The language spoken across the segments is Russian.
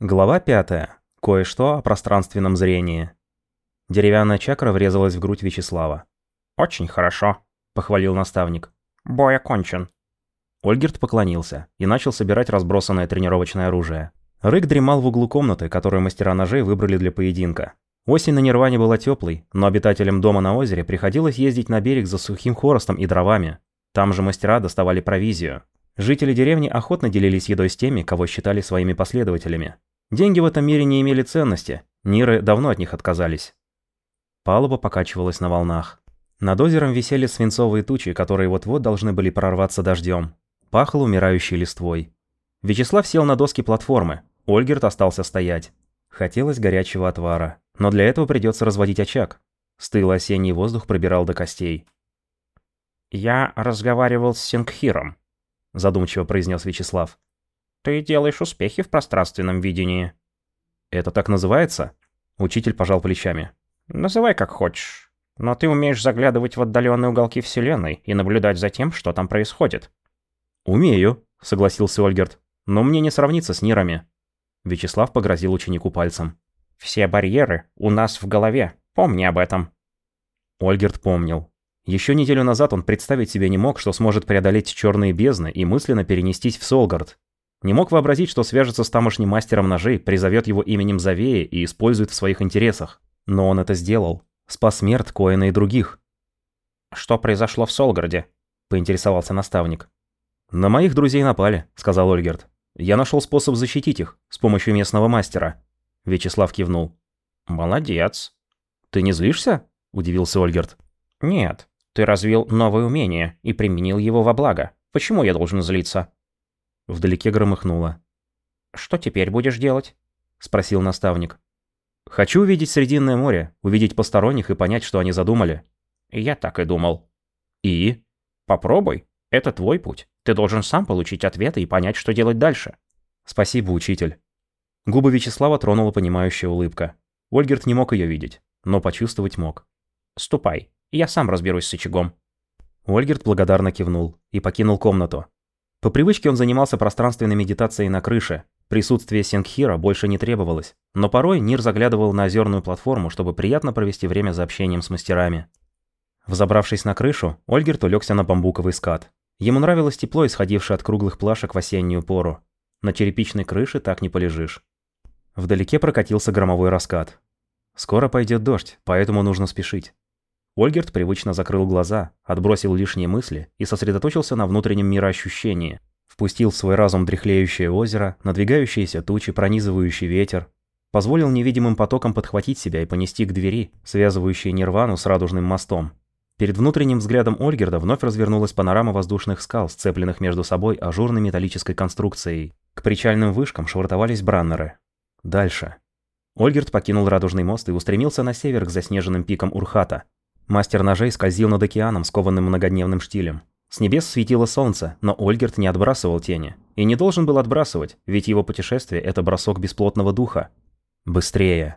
Глава 5. Кое-что о пространственном зрении. Деревянная чакра врезалась в грудь Вячеслава. «Очень хорошо», — похвалил наставник. «Бой окончен». Ольгерт поклонился и начал собирать разбросанное тренировочное оружие. Рык дремал в углу комнаты, которую мастера ножей выбрали для поединка. Осень на Нирване была теплой, но обитателям дома на озере приходилось ездить на берег за сухим хворостом и дровами. Там же мастера доставали провизию. Жители деревни охотно делились едой с теми, кого считали своими последователями. Деньги в этом мире не имели ценности, Ниры давно от них отказались. Палуба покачивалась на волнах. Над озером висели свинцовые тучи, которые вот-вот должны были прорваться дождем. Пахло умирающей листвой. Вячеслав сел на доски платформы. Ольгерт остался стоять. Хотелось горячего отвара. Но для этого придется разводить очаг. Стылый осенний воздух пробирал до костей. «Я разговаривал с Сингхиром», – задумчиво произнес Вячеслав. Ты делаешь успехи в пространственном видении. Это так называется? Учитель пожал плечами. Называй как хочешь. Но ты умеешь заглядывать в отдаленные уголки Вселенной и наблюдать за тем, что там происходит. Умею, согласился Ольгерт. Но мне не сравниться с Нирами. Вячеслав погрозил ученику пальцем. Все барьеры у нас в голове. Помни об этом. Ольгерт помнил. Еще неделю назад он представить себе не мог, что сможет преодолеть черные бездны и мысленно перенестись в Солгард, не мог вообразить, что свяжется с тамошним мастером ножей, призовет его именем Завея и использует в своих интересах. Но он это сделал. Спас смерть Коэна и других. «Что произошло в Солгарде?» – поинтересовался наставник. «На моих друзей напали», – сказал Ольгерт. «Я нашел способ защитить их с помощью местного мастера». Вячеслав кивнул. «Молодец». «Ты не злишься?» – удивился Ольгерт. «Нет. Ты развил новое умение и применил его во благо. Почему я должен злиться?» Вдалеке громыхнуло. «Что теперь будешь делать?» – спросил наставник. «Хочу увидеть Срединное море, увидеть посторонних и понять, что они задумали». «Я так и думал». «И?» «Попробуй. Это твой путь. Ты должен сам получить ответы и понять, что делать дальше». «Спасибо, учитель». Губы Вячеслава тронула понимающая улыбка. Ольгерт не мог ее видеть, но почувствовать мог. «Ступай. Я сам разберусь с очагом». Ольгерт благодарно кивнул и покинул комнату. По привычке он занимался пространственной медитацией на крыше. Присутствие Сингхира больше не требовалось, но порой Нир заглядывал на озерную платформу, чтобы приятно провести время за общением с мастерами. Взобравшись на крышу, Ольгерт улегся на бамбуковый скат. Ему нравилось тепло, исходившее от круглых плашек в осеннюю пору. На черепичной крыше так не полежишь. Вдалеке прокатился громовой раскат. Скоро пойдет дождь, поэтому нужно спешить. Ольгерт привычно закрыл глаза, отбросил лишние мысли и сосредоточился на внутреннем мироощущении. Впустил в свой разум дряхлеющее озеро, надвигающиеся тучи, пронизывающий ветер. Позволил невидимым потокам подхватить себя и понести к двери, связывающей Нирвану с радужным мостом. Перед внутренним взглядом Ольгерда вновь развернулась панорама воздушных скал, сцепленных между собой ажурной металлической конструкцией. К причальным вышкам швартовались браннеры. Дальше. Ольгерд покинул Радужный мост и устремился на север к заснеженным пикам Урхата, Мастер ножей скользил над океаном, скованным многодневным штилем. С небес светило солнце, но Ольгерт не отбрасывал тени. И не должен был отбрасывать, ведь его путешествие – это бросок бесплотного духа. Быстрее.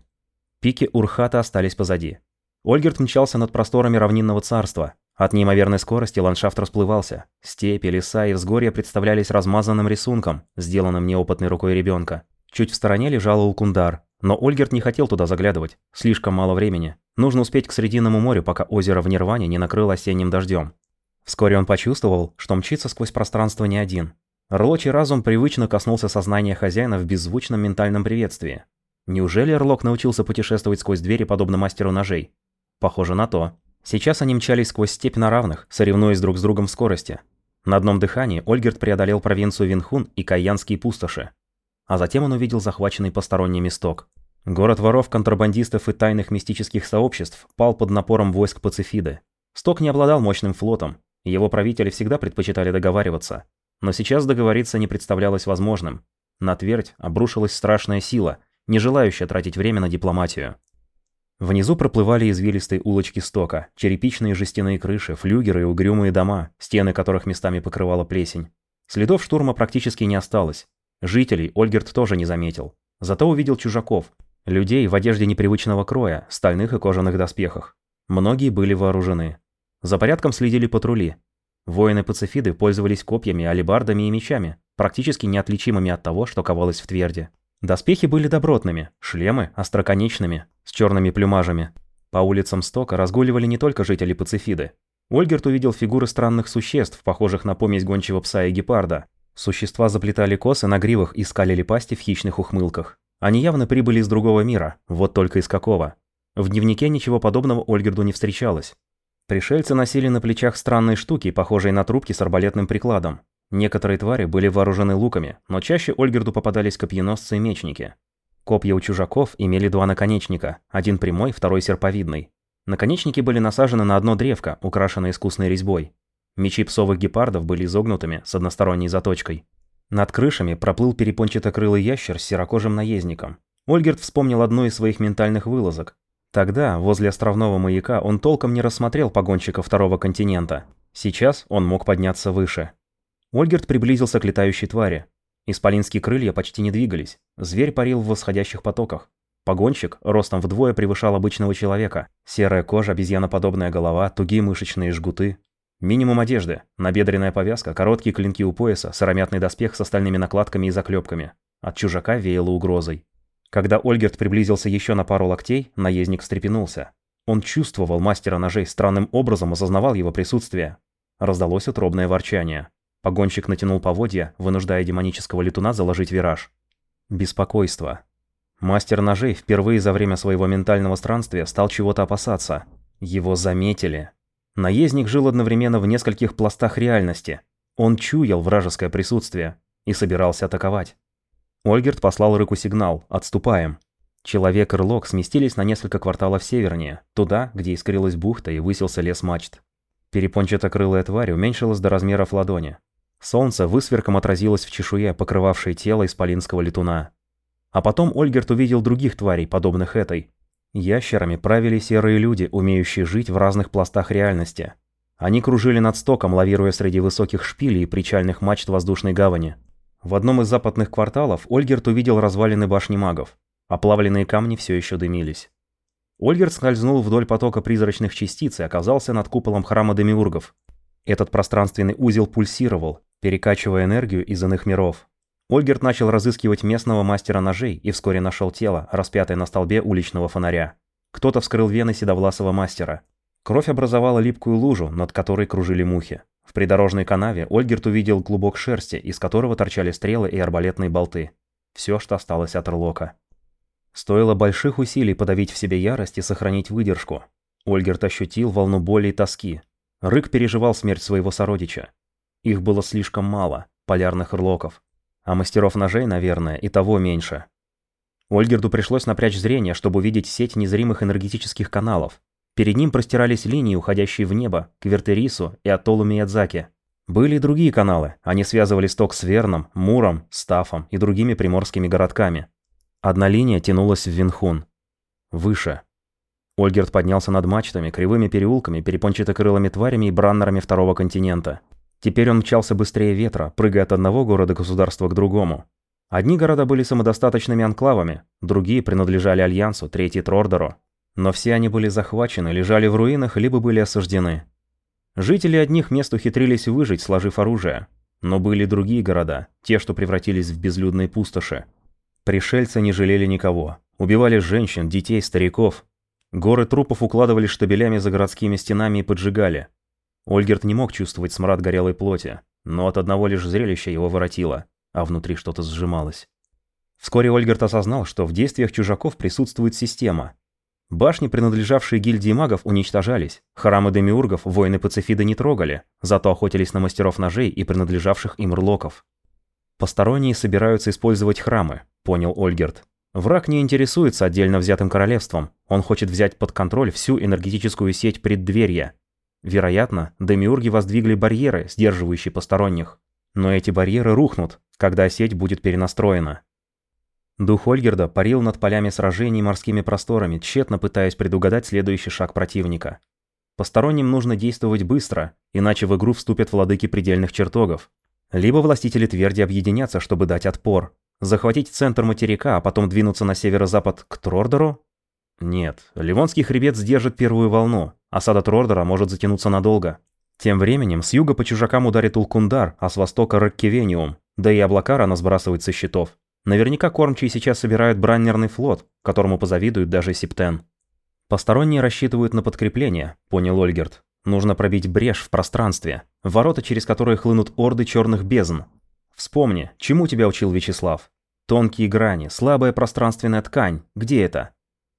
Пики Урхата остались позади. Ольгерт мчался над просторами равнинного царства. От неимоверной скорости ландшафт расплывался. Степи, леса и взгорья представлялись размазанным рисунком, сделанным неопытной рукой ребенка. Чуть в стороне лежал Улкундар, но Ольгерт не хотел туда заглядывать. Слишком мало времени. Нужно успеть к Срединному морю, пока озеро в Нирване не накрыло осенним дождем. Вскоре он почувствовал, что мчится сквозь пространство не один. Рлочий разум привычно коснулся сознания хозяина в беззвучном ментальном приветствии. Неужели Рлок научился путешествовать сквозь двери, подобно мастеру ножей? Похоже на то. Сейчас они мчались сквозь степь на равных, соревнуясь друг с другом в скорости. На одном дыхании Ольгерт преодолел провинцию Винхун и Каянские пустоши. А затем он увидел захваченный посторонний мисток. Город воров, контрабандистов и тайных мистических сообществ пал под напором войск Пацифиды. Сток не обладал мощным флотом, его правители всегда предпочитали договариваться. Но сейчас договориться не представлялось возможным. На твердь обрушилась страшная сила, не желающая тратить время на дипломатию. Внизу проплывали извилистые улочки стока, черепичные жестяные крыши, флюгеры и угрюмые дома, стены которых местами покрывала плесень. Следов штурма практически не осталось, Жителей Ольгерт тоже не заметил. Зато увидел чужаков. Людей в одежде непривычного кроя, стальных и кожаных доспехах. Многие были вооружены. За порядком следили патрули. Воины-пацифиды пользовались копьями, алебардами и мечами, практически неотличимыми от того, что ковалось в тверде. Доспехи были добротными, шлемы – остроконечными, с черными плюмажами. По улицам Стока разгуливали не только жители Пацифиды. Ольгерт увидел фигуры странных существ, похожих на помесь гончего пса и гепарда. Существа заплетали косы на гривах и скалили пасти в хищных ухмылках. Они явно прибыли из другого мира, вот только из какого. В дневнике ничего подобного Ольгерду не встречалось. Пришельцы носили на плечах странные штуки, похожие на трубки с арбалетным прикладом. Некоторые твари были вооружены луками, но чаще Ольгерду попадались копьеносцы и мечники. Копья у чужаков имели два наконечника, один прямой, второй серповидный. Наконечники были насажены на одно древко, украшенное искусной резьбой. Мечи псовых гепардов были изогнутыми, с односторонней заточкой. Над крышами проплыл перепончатокрылый ящер с серокожим наездником. Ольгерт вспомнил одну из своих ментальных вылазок. Тогда, возле островного маяка, он толком не рассмотрел погонщика второго континента. Сейчас он мог подняться выше. Ольгерт приблизился к летающей твари. Исполинские крылья почти не двигались. Зверь парил в восходящих потоках. Погонщик ростом вдвое превышал обычного человека. Серая кожа, обезьяноподобная голова, тугие мышечные жгуты. Минимум одежды, набедренная повязка, короткие клинки у пояса, сыромятный доспех с остальными накладками и заклепками. От чужака веяло угрозой. Когда Ольгерт приблизился еще на пару локтей, наездник встрепенулся. Он чувствовал мастера ножей, странным образом осознавал его присутствие. Раздалось утробное ворчание. Погонщик натянул поводья, вынуждая демонического летуна заложить вираж. Беспокойство. Мастер ножей впервые за время своего ментального странствия стал чего-то опасаться. Его заметили. Наездник жил одновременно в нескольких пластах реальности. Он чуял вражеское присутствие и собирался атаковать. Ольгерт послал Рыку сигнал «Отступаем». Человек и Рлок сместились на несколько кварталов севернее, туда, где искрилась бухта и высился лес мачт. Перепончатокрылая тварь уменьшилась до размеров ладони. Солнце высверком отразилось в чешуе, покрывавшей тело исполинского летуна. А потом Ольгерт увидел других тварей, подобных этой, Ящерами правили серые люди, умеющие жить в разных пластах реальности. Они кружили над стоком, лавируя среди высоких шпилей и причальных мачт воздушной гавани. В одном из западных кварталов Ольгерт увидел развалины башни магов. Оплавленные камни все еще дымились. Ольгерт скользнул вдоль потока призрачных частиц и оказался над куполом храма демиургов. Этот пространственный узел пульсировал, перекачивая энергию из иных миров. Ольгерт начал разыскивать местного мастера ножей и вскоре нашел тело, распятое на столбе уличного фонаря. Кто-то вскрыл вены седовласого мастера. Кровь образовала липкую лужу, над которой кружили мухи. В придорожной канаве Ольгерт увидел клубок шерсти, из которого торчали стрелы и арбалетные болты. Все, что осталось от Эрлока. Стоило больших усилий подавить в себе ярость и сохранить выдержку. Ольгерт ощутил волну боли и тоски. Рык переживал смерть своего сородича. Их было слишком мало, полярных Эрлоков. А мастеров ножей, наверное, и того меньше. Ольгерду пришлось напрячь зрение, чтобы увидеть сеть незримых энергетических каналов. Перед ним простирались линии, уходящие в небо, к Вертерису и Атолу Миядзаки. Были и другие каналы, они связывали сток с Верном, Муром, Стафом и другими приморскими городками. Одна линия тянулась в Винхун. Выше. Ольгерд поднялся над мачтами, кривыми переулками, перепончатокрылыми тварями и браннерами второго континента. Теперь он мчался быстрее ветра, прыгая от одного города-государства к другому. Одни города были самодостаточными анклавами, другие принадлежали Альянсу, третий Трордеру. Но все они были захвачены, лежали в руинах, либо были осаждены. Жители одних мест ухитрились выжить, сложив оружие. Но были другие города, те, что превратились в безлюдные пустоши. Пришельцы не жалели никого. Убивали женщин, детей, стариков. Горы трупов укладывали штабелями за городскими стенами и поджигали. Ольгерт не мог чувствовать смрад горелой плоти, но от одного лишь зрелища его воротило, а внутри что-то сжималось. Вскоре Ольгерт осознал, что в действиях чужаков присутствует система. Башни, принадлежавшие гильдии магов, уничтожались, храмы демиургов воины Пацифида не трогали, зато охотились на мастеров ножей и принадлежавших им рлоков. «Посторонние собираются использовать храмы», — понял Ольгерт. «Враг не интересуется отдельно взятым королевством, он хочет взять под контроль всю энергетическую сеть преддверья, Вероятно, демиурги воздвигли барьеры, сдерживающие посторонних. Но эти барьеры рухнут, когда сеть будет перенастроена. Дух Ольгерда парил над полями сражений и морскими просторами, тщетно пытаясь предугадать следующий шаг противника. Посторонним нужно действовать быстро, иначе в игру вступят владыки предельных чертогов. Либо властители тверди объединятся, чтобы дать отпор. Захватить центр материка, а потом двинуться на северо-запад к Трордору? Нет, Ливонский хребет сдержит первую волну, Осада Трордера может затянуться надолго. Тем временем с юга по чужакам ударит Улкундар, а с востока Раккевениум, да и облака рано сбрасывать со счетов. Наверняка кормчие сейчас собирают браннерный флот, которому позавидует даже Септен. Посторонние рассчитывают на подкрепление, понял Ольгерт. Нужно пробить брешь в пространстве, ворота, через которые хлынут орды черных бездн. Вспомни, чему тебя учил Вячеслав? Тонкие грани, слабая пространственная ткань. Где это?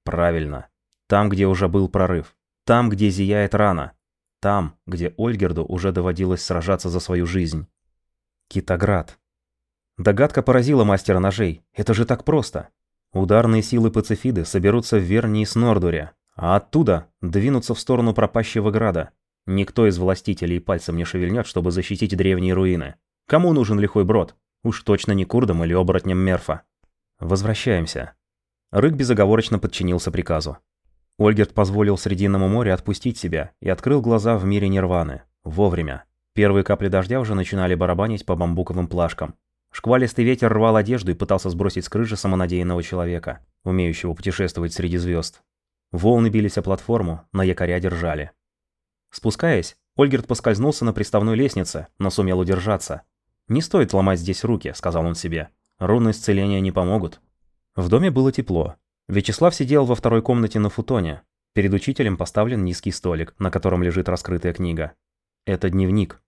Правильно. Там, где уже был прорыв. Там, где зияет рана. Там, где Ольгерду уже доводилось сражаться за свою жизнь. Китоград. Догадка поразила мастера ножей. Это же так просто. Ударные силы Пацифиды соберутся в Вернии с Нордуре, а оттуда двинутся в сторону пропащего града. Никто из властителей пальцем не шевельнет, чтобы защитить древние руины. Кому нужен лихой брод? Уж точно не курдам или оборотням Мерфа. Возвращаемся. Рык безоговорочно подчинился приказу. Ольгерт позволил Срединному морю отпустить себя и открыл глаза в мире нирваны. Вовремя. Первые капли дождя уже начинали барабанить по бамбуковым плашкам. Шквалистый ветер рвал одежду и пытался сбросить с крыши самонадеянного человека, умеющего путешествовать среди звезд. Волны бились о платформу, на якоря держали. Спускаясь, Ольгерт поскользнулся на приставной лестнице, но сумел удержаться. «Не стоит ломать здесь руки», — сказал он себе. «Руны исцеления не помогут». В доме было тепло. Вячеслав сидел во второй комнате на футоне. Перед учителем поставлен низкий столик, на котором лежит раскрытая книга. Это дневник.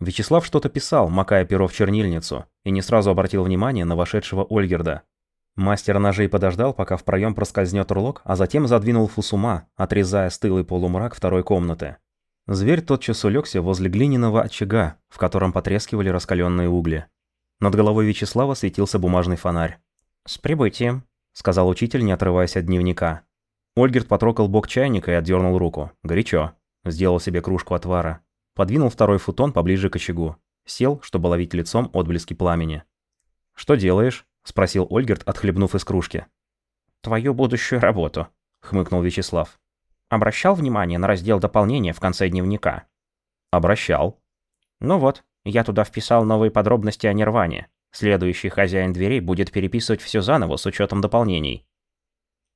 Вячеслав что-то писал, макая перо в чернильницу, и не сразу обратил внимание на вошедшего Ольгерда. Мастер ножей подождал, пока в проем проскользнет урлок, а затем задвинул фусума, отрезая стылый полумрак второй комнаты. Зверь тотчас улегся возле глиняного очага, в котором потрескивали раскаленные угли. Над головой Вячеслава светился бумажный фонарь. «С прибытием», — сказал учитель, не отрываясь от дневника. Ольгерт потрогал бок чайника и отдернул руку. Горячо. Сделал себе кружку отвара. Подвинул второй футон поближе к очагу. Сел, чтобы ловить лицом отблески пламени. «Что делаешь?» — спросил Ольгерт, отхлебнув из кружки. «Твою будущую работу», — хмыкнул Вячеслав. «Обращал внимание на раздел дополнения в конце дневника?» «Обращал». «Ну вот, я туда вписал новые подробности о Нирване. Следующий хозяин дверей будет переписывать все заново с учетом дополнений».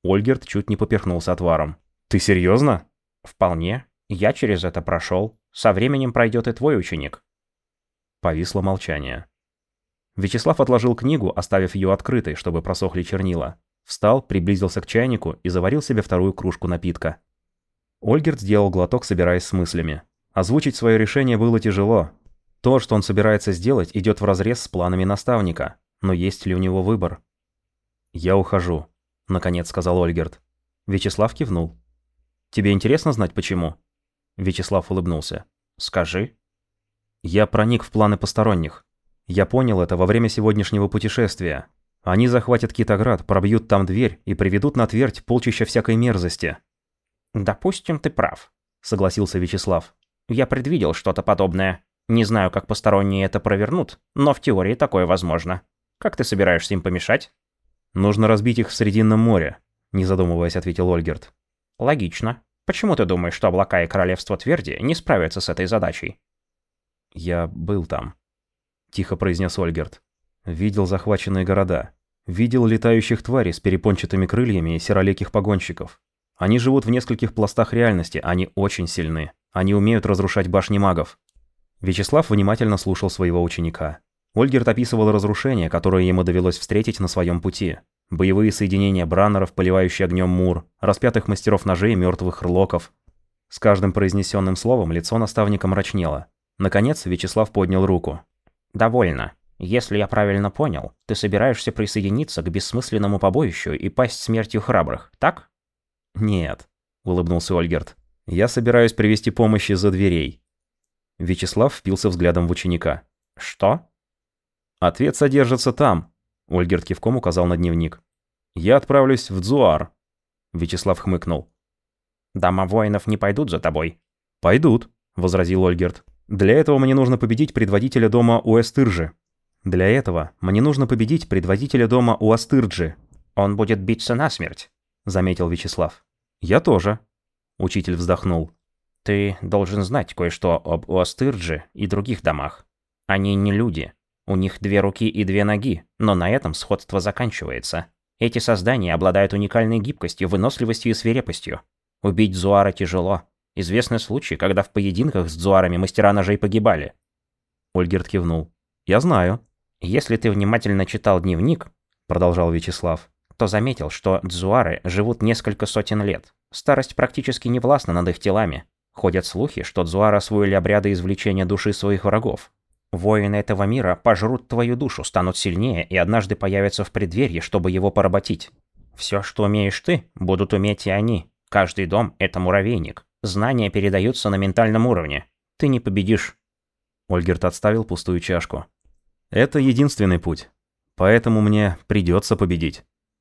Ольгерт чуть не поперхнулся отваром. «Ты серьезно? «Вполне. Я через это прошел. Со временем пройдет и твой ученик». Повисло молчание. Вячеслав отложил книгу, оставив ее открытой, чтобы просохли чернила. Встал, приблизился к чайнику и заварил себе вторую кружку напитка. Ольгерт сделал глоток, собираясь с мыслями. Озвучить свое решение было тяжело. То, что он собирается сделать, идет вразрез с планами наставника. Но есть ли у него выбор? «Я ухожу», — наконец сказал Ольгерт. Вячеслав кивнул. «Тебе интересно знать, почему?» Вячеслав улыбнулся. «Скажи». «Я проник в планы посторонних. Я понял это во время сегодняшнего путешествия. Они захватят Китоград, пробьют там дверь и приведут на твердь полчища всякой мерзости. «Допустим, ты прав», — согласился Вячеслав. «Я предвидел что-то подобное. Не знаю, как посторонние это провернут, но в теории такое возможно. Как ты собираешься им помешать?» «Нужно разбить их в Срединном море», — не задумываясь, ответил Ольгерт. «Логично. Почему ты думаешь, что облака и королевство Тверди не справятся с этой задачей?» «Я был там», — тихо произнес Ольгерт. «Видел захваченные города. Видел летающих тварей с перепончатыми крыльями и сероликих погонщиков. Они живут в нескольких пластах реальности, они очень сильны. Они умеют разрушать башни магов». Вячеслав внимательно слушал своего ученика. Ольгерт описывал разрушения, которые ему довелось встретить на своем пути. Боевые соединения браннеров, поливающие огнем мур, распятых мастеров ножей и мертвых рлоков. С каждым произнесенным словом лицо наставника мрачнело. Наконец Вячеслав поднял руку. «Довольно. Если я правильно понял, ты собираешься присоединиться к бессмысленному побоищу и пасть смертью храбрых, так?» «Нет», — улыбнулся Ольгерт. «Я собираюсь привести помощь из-за дверей». Вячеслав впился взглядом в ученика. «Что?» «Ответ содержится там», — Ольгерт кивком указал на дневник. «Я отправлюсь в Дзуар», — Вячеслав хмыкнул. «Дама воинов не пойдут за тобой?» «Пойдут», — возразил Ольгерт. Для этого мне нужно победить предводителя дома Уэстырджи. Для этого мне нужно победить предводителя дома Уастырджи. Он будет биться насмерть, заметил Вячеслав. Я тоже. Учитель вздохнул. Ты должен знать кое-что об Уастырджи и других домах. Они не люди. У них две руки и две ноги, но на этом сходство заканчивается. Эти создания обладают уникальной гибкостью, выносливостью и свирепостью. Убить Зуара тяжело, Известны случаи, когда в поединках с дзуарами мастера ножей погибали. Ольгерт кивнул. Я знаю. Если ты внимательно читал дневник, продолжал Вячеслав, то заметил, что дзуары живут несколько сотен лет. Старость практически не властна над их телами. Ходят слухи, что дзуары освоили обряды извлечения души своих врагов. Воины этого мира пожрут твою душу, станут сильнее и однажды появятся в преддверии, чтобы его поработить. Все, что умеешь ты, будут уметь и они. Каждый дом – это муравейник. Знания передаются на ментальном уровне. Ты не победишь. Ольгерт отставил пустую чашку. Это единственный путь. Поэтому мне придется победить.